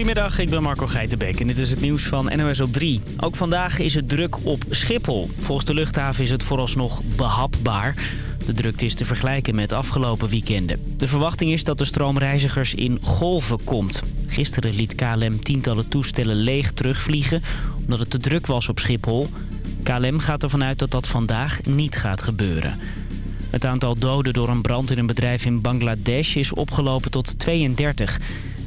Goedemiddag, ik ben Marco Geitenbeek en dit is het nieuws van NOS op 3. Ook vandaag is het druk op Schiphol. Volgens de luchthaven is het vooralsnog behapbaar. De drukte is te vergelijken met afgelopen weekenden. De verwachting is dat de stroom reizigers in golven komt. Gisteren liet KLM tientallen toestellen leeg terugvliegen... omdat het te druk was op Schiphol. KLM gaat ervan uit dat dat vandaag niet gaat gebeuren. Het aantal doden door een brand in een bedrijf in Bangladesh is opgelopen tot 32...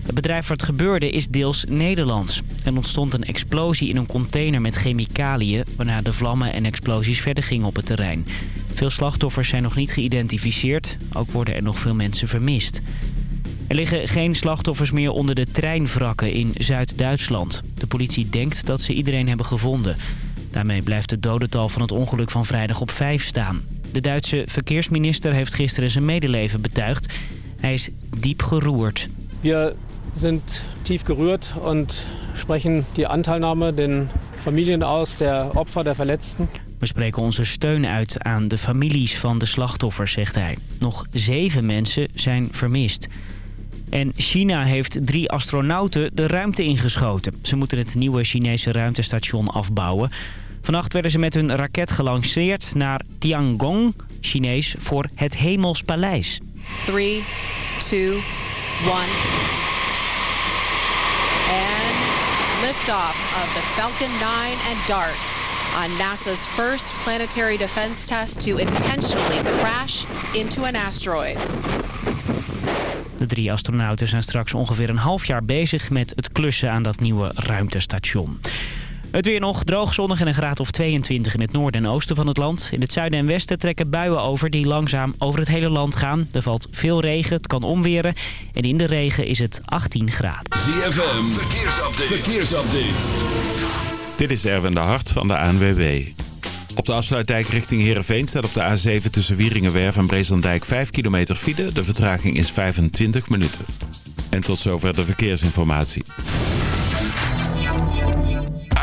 Het bedrijf waar het gebeurde is deels Nederlands. Er ontstond een explosie in een container met chemicaliën... waarna de vlammen en explosies verder gingen op het terrein. Veel slachtoffers zijn nog niet geïdentificeerd. Ook worden er nog veel mensen vermist. Er liggen geen slachtoffers meer onder de treinwrakken in Zuid-Duitsland. De politie denkt dat ze iedereen hebben gevonden. Daarmee blijft het dodental van het ongeluk van vrijdag op vijf staan. De Duitse verkeersminister heeft gisteren zijn medeleven betuigd. Hij is diep geroerd. We sind tief gerührt und sprechen die Anteilnahme den Familien aus, der Opfer, der Verletzten. We spreken onze steun uit aan de families van de slachtoffers, zegt hij. Nog zeven mensen zijn vermist. En China heeft drie astronauten de ruimte ingeschoten. Ze moeten het nieuwe Chinese ruimtestation afbouwen. Vannacht werden ze met hun raket gelanceerd naar Tiangong, Chinees voor het Hemelspaleis. 3, 2, 1. And liftoff of the Falcon 9 and DART on NASA's first planetary defense test to intentionally crash into an asteroid. De drie astronauten zijn straks ongeveer een half jaar bezig met het klussen aan dat nieuwe ruimtestation. Het weer nog droog, zonnig en een graad of 22 in het noorden en oosten van het land. In het zuiden en westen trekken buien over die langzaam over het hele land gaan. Er valt veel regen, het kan omweren. En in de regen is het 18 graden. ZFM, verkeersupdate. verkeersupdate. Dit is Erwin de Hart van de ANWB. Op de afsluitdijk richting Heerenveen staat op de A7 tussen Wieringenwerf en Breeslandijk 5 kilometer file. De vertraging is 25 minuten. En tot zover de verkeersinformatie.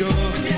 Go.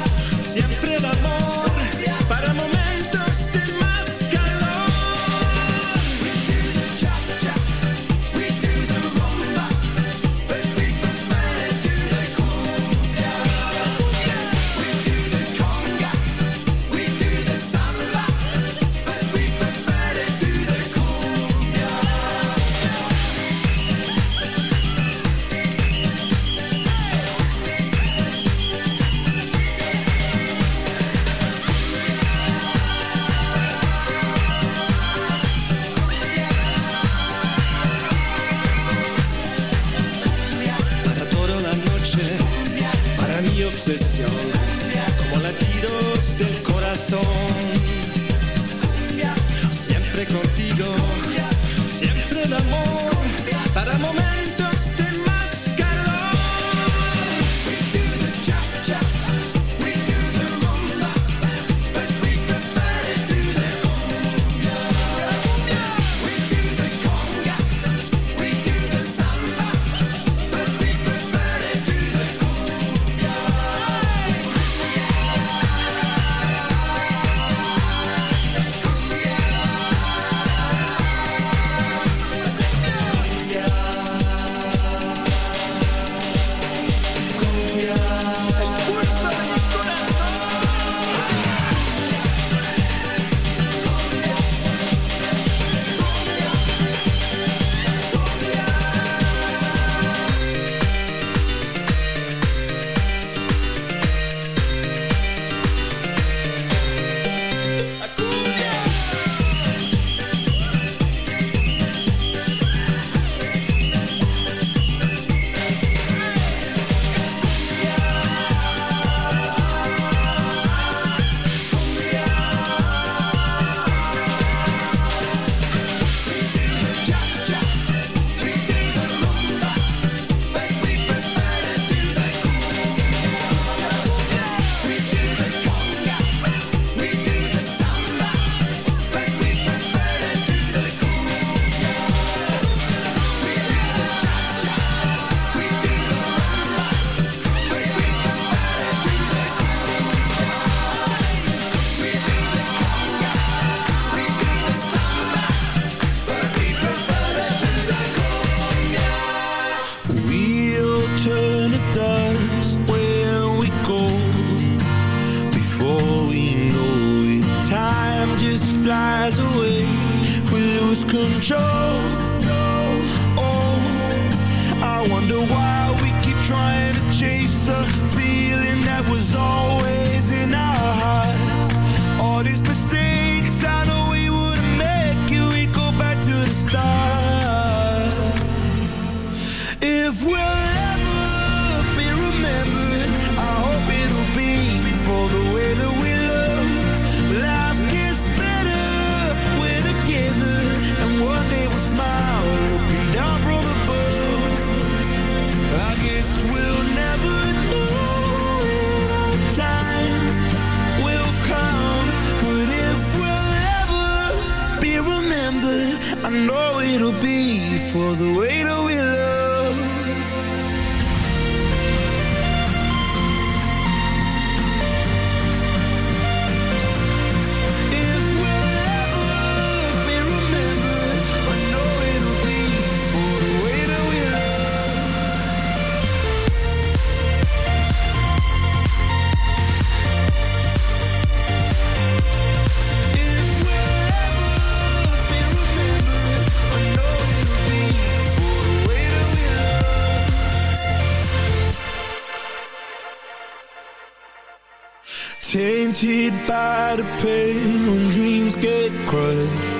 Haunted by the pain when dreams get crushed.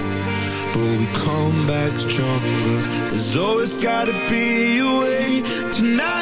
But we come back stronger. There's always gotta be a way tonight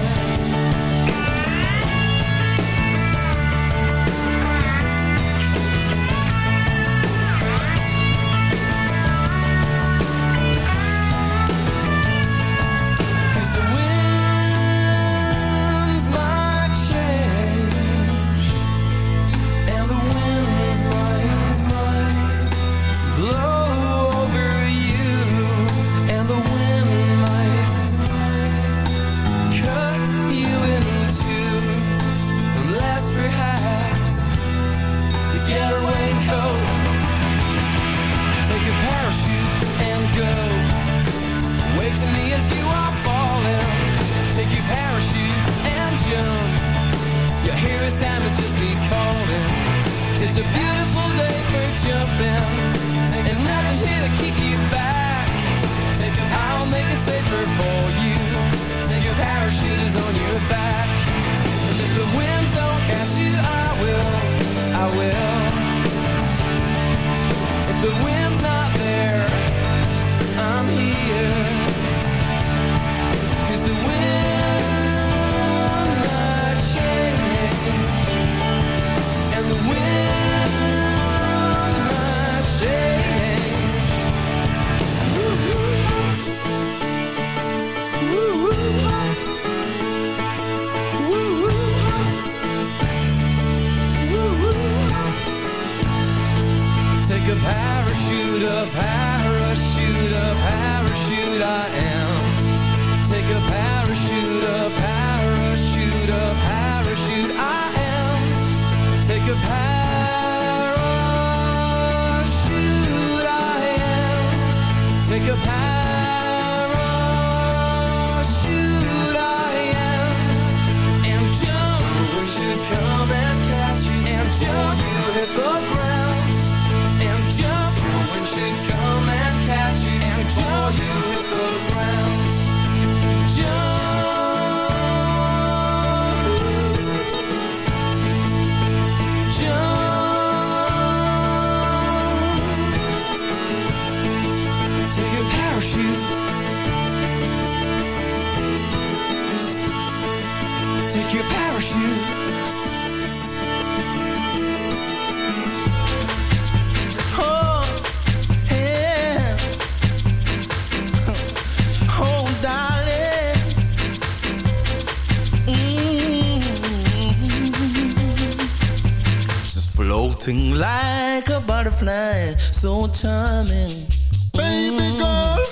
so charming. Baby girl,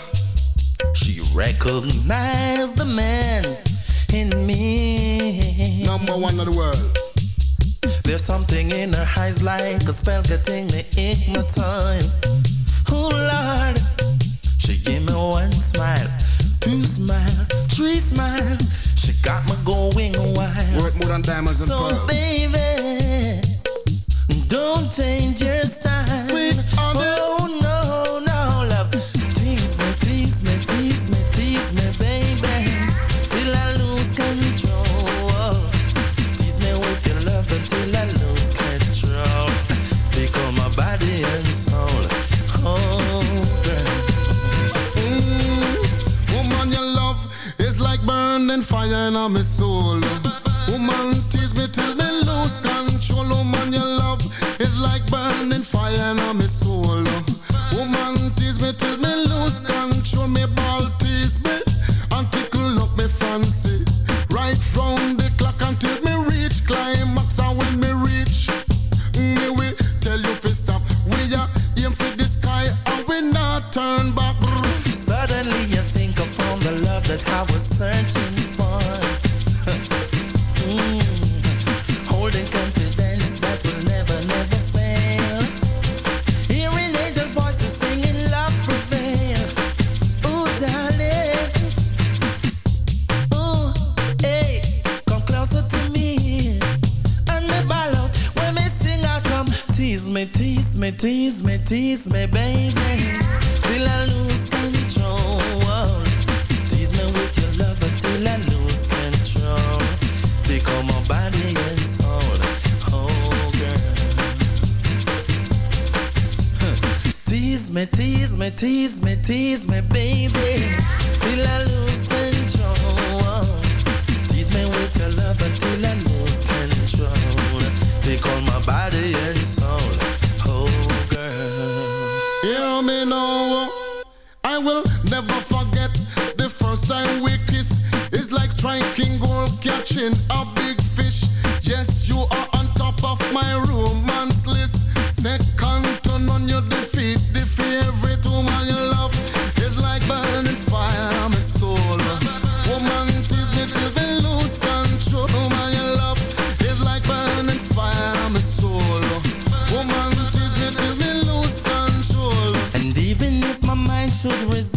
she recognized burning fire in my soul. Woman, tease me till me lose control. Woman, your love is like burning fire in my soul. Woman, tease me till me lose control. should resist.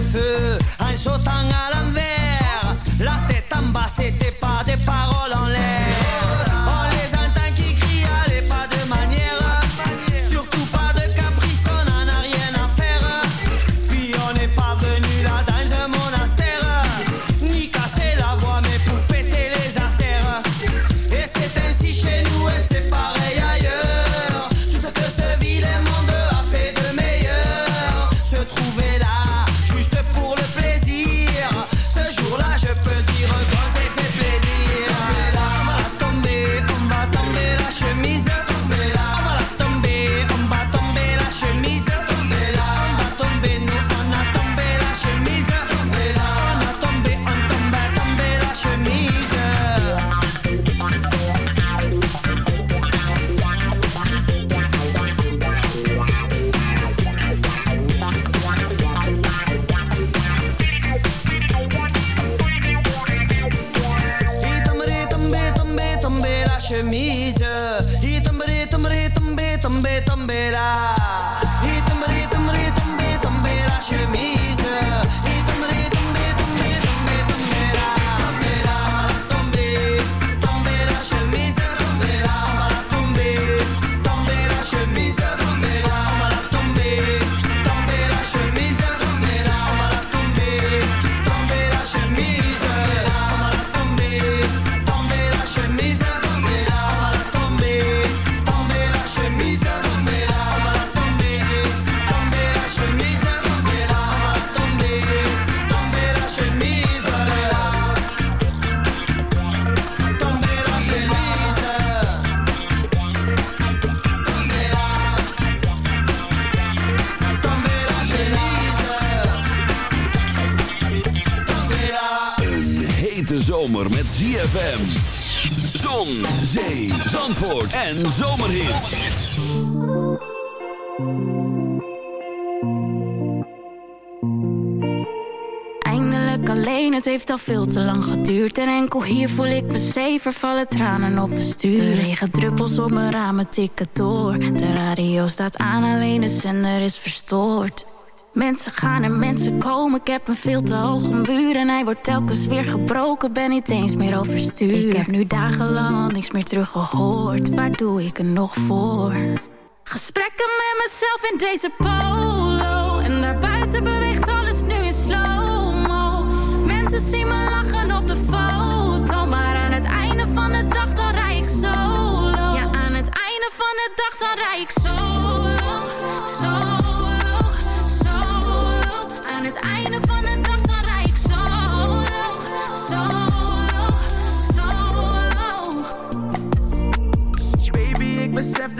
se, un chaud en à l'envers, la tête embassée zomer met ZFM. Zon, zee, zandvoort en zomerhit. Eindelijk alleen, het heeft al veel te lang geduurd. En enkel hier voel ik me zeven, vallen tranen op het stuur. De regendruppels op mijn ramen tikken door. De radio staat aan, alleen de zender is verstoord. Mensen gaan en mensen komen, ik heb een veel te hoge muur En hij wordt telkens weer gebroken, ben niet eens meer overstuur. Ik heb nu dagenlang al niks meer teruggehoord, waar doe ik er nog voor? Gesprekken met mezelf in deze pauze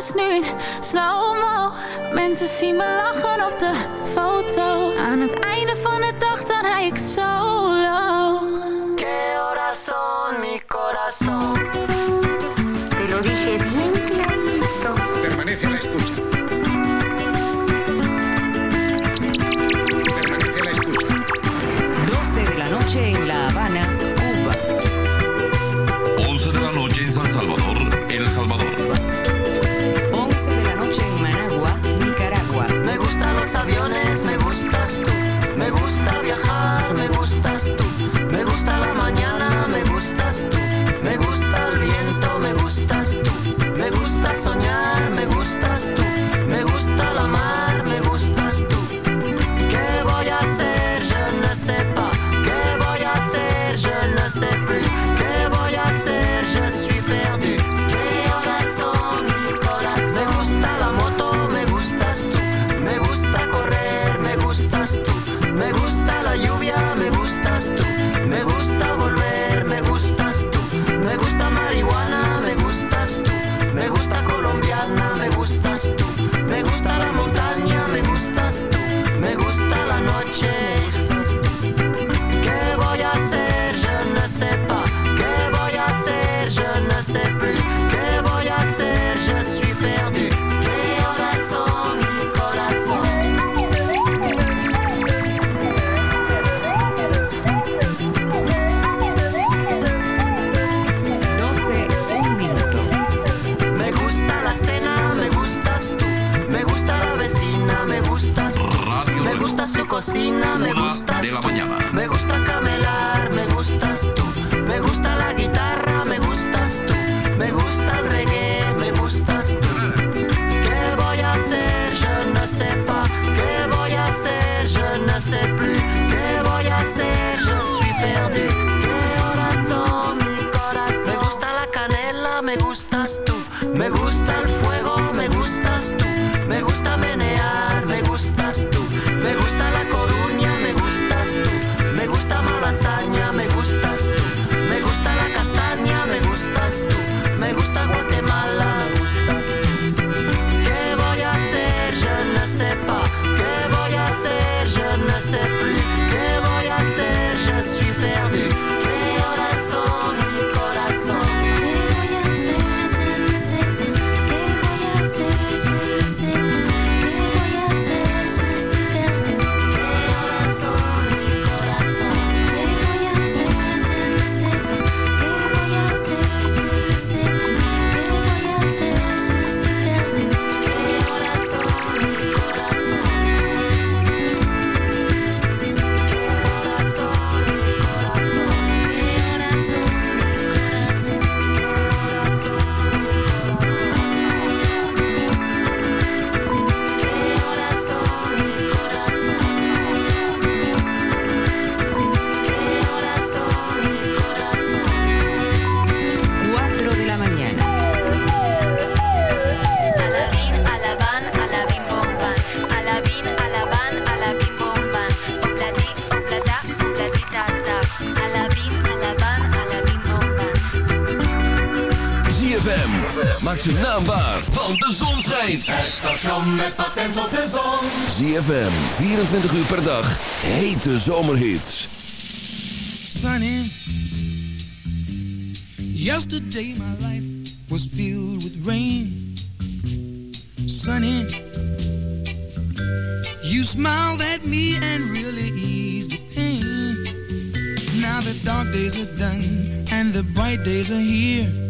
nu in slow-mo. Mensen zien me lachen op de foto. Aan het einde van de dag dan rij ik solo. Maak zijn naam waar, want de zon schijnt. Het station met patent op de zon. ZFM, 24 uur per dag, hete zomerhits. Sunny. Yesterday my life was filled with rain. Sunny. smiled at me and really eased the pain. Now the dark days are done and the bright days are here.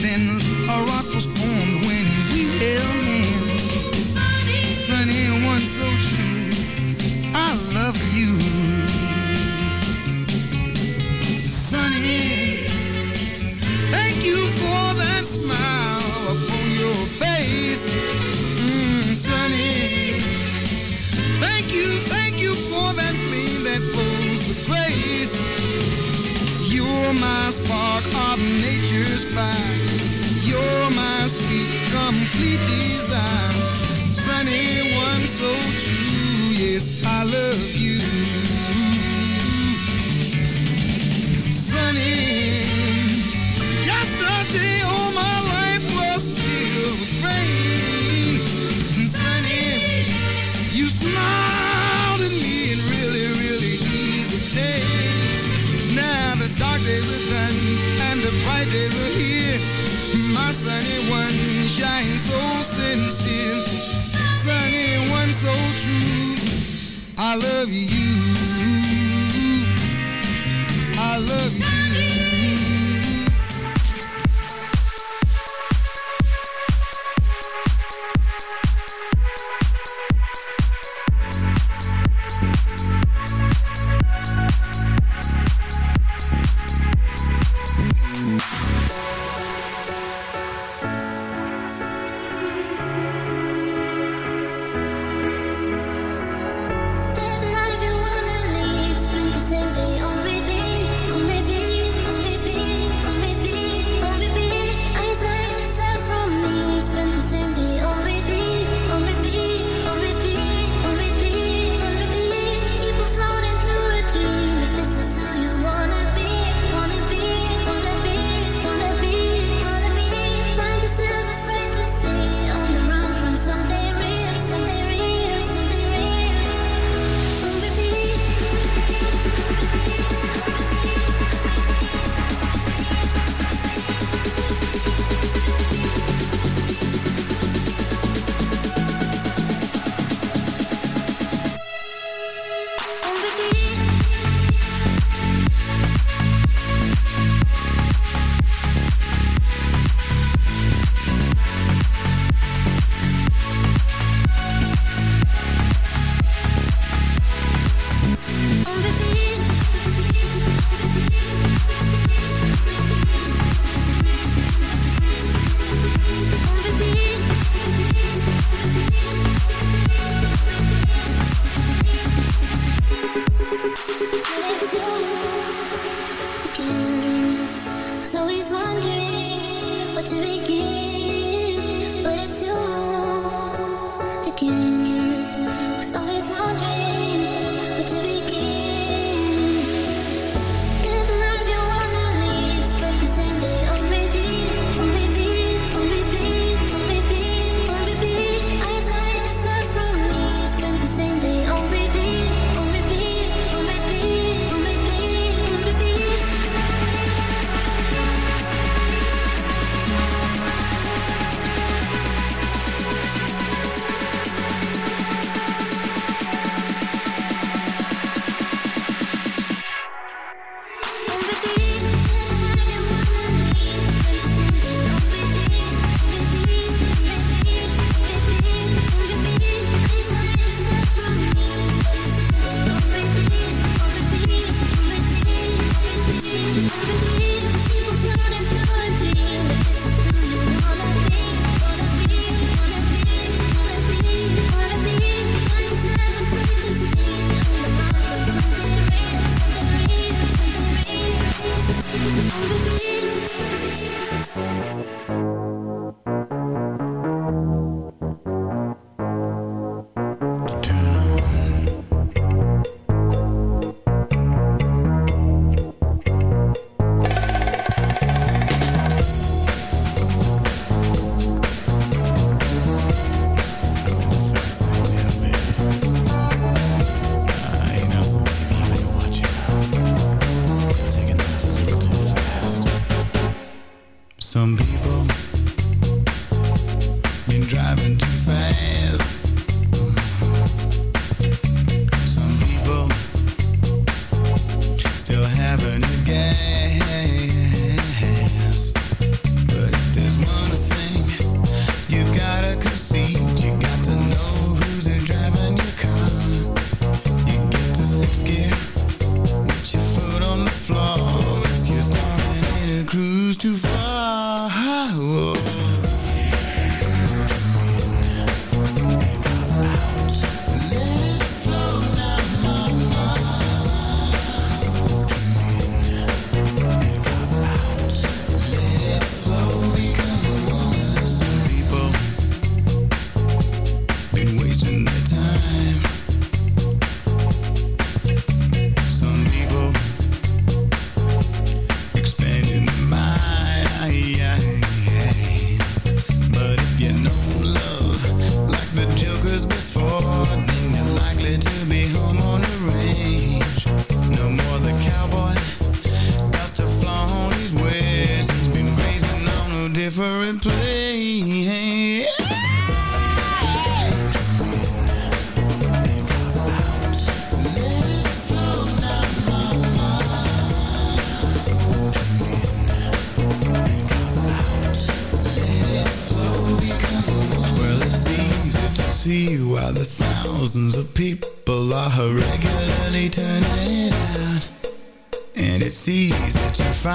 Then a rock was formed when we held I love you.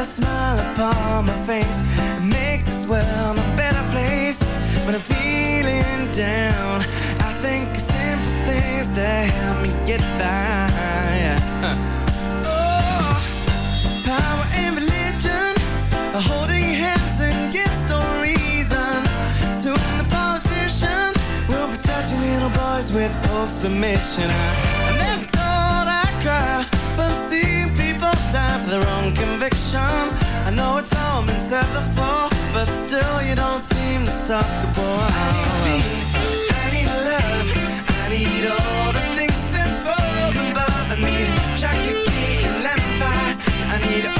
A smile upon my face and make this world a better place. When I'm feeling down, I think of simple things that help me get by. Oh, power and religion are holding hands against no reason. Soon the politicians will be touching little boys with Pope's permission. I never die for their own conviction. I know it's all been said before, but still you don't seem to stop the war. I need peace, I need love, I need all the things sent from above. I need chocolate cake and lemon pie. I need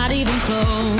not even close.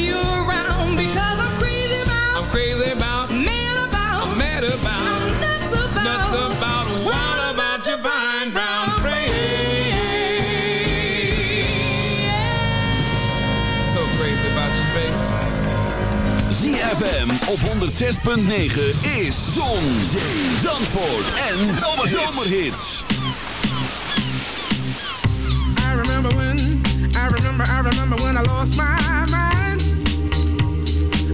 op 106.9 is Zon, Zee, Zandvoort en Zomerhits. I remember when, I remember, I remember when I lost my mind.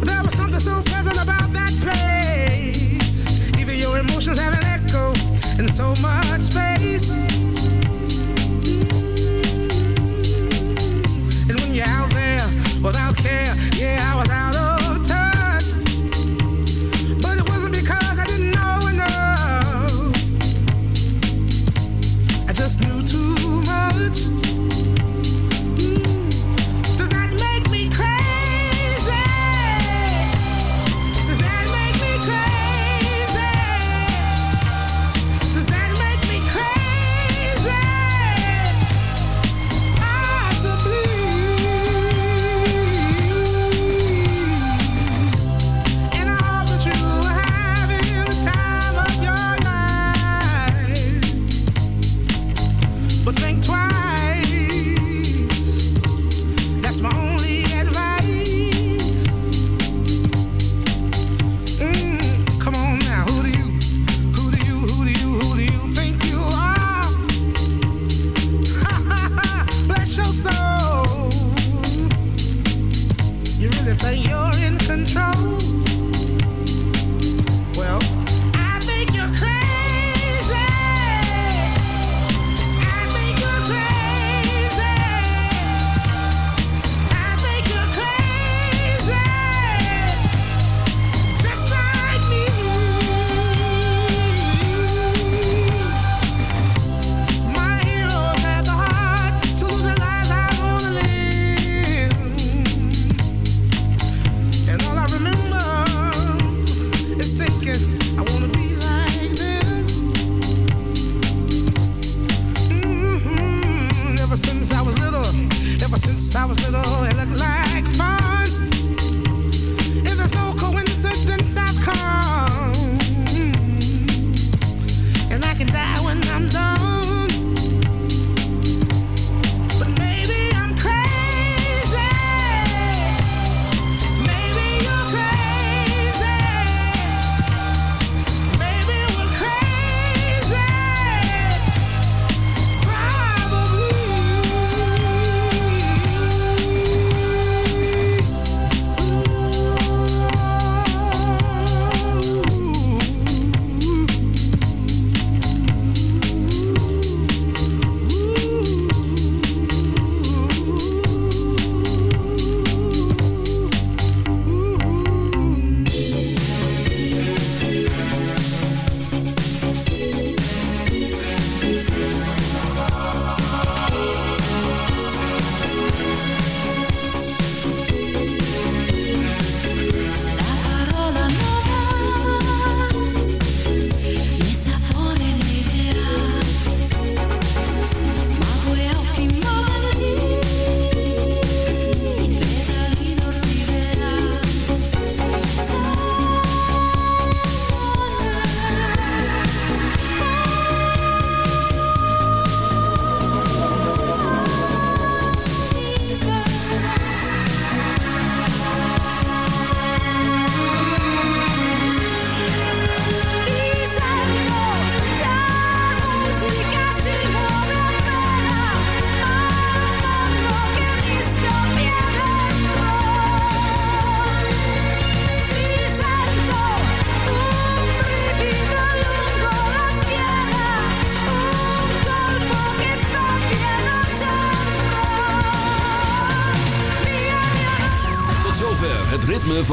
There was something so pleasant about that place. Even your emotions have an echo in so much space.